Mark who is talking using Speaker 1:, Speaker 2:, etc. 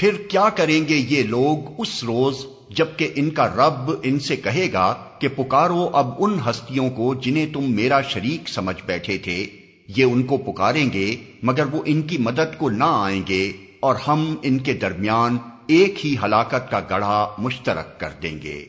Speaker 1: پھر کیا کریں گے یہ لوگ اس روز جبکہ ان کا رب ان سے کہے گا کہ پکارو اب ان ہستیوں کو جنہیں تم میرا شریک سمجھ بیٹھے تھے، یہ ان کو پکاریں گے، مگر وہ ان کی مدد کو نہ آئیں گے، اور ہم ان کے درمیان ایک ہی ہلاکت کا گڑھا مشترک کر دیں گے۔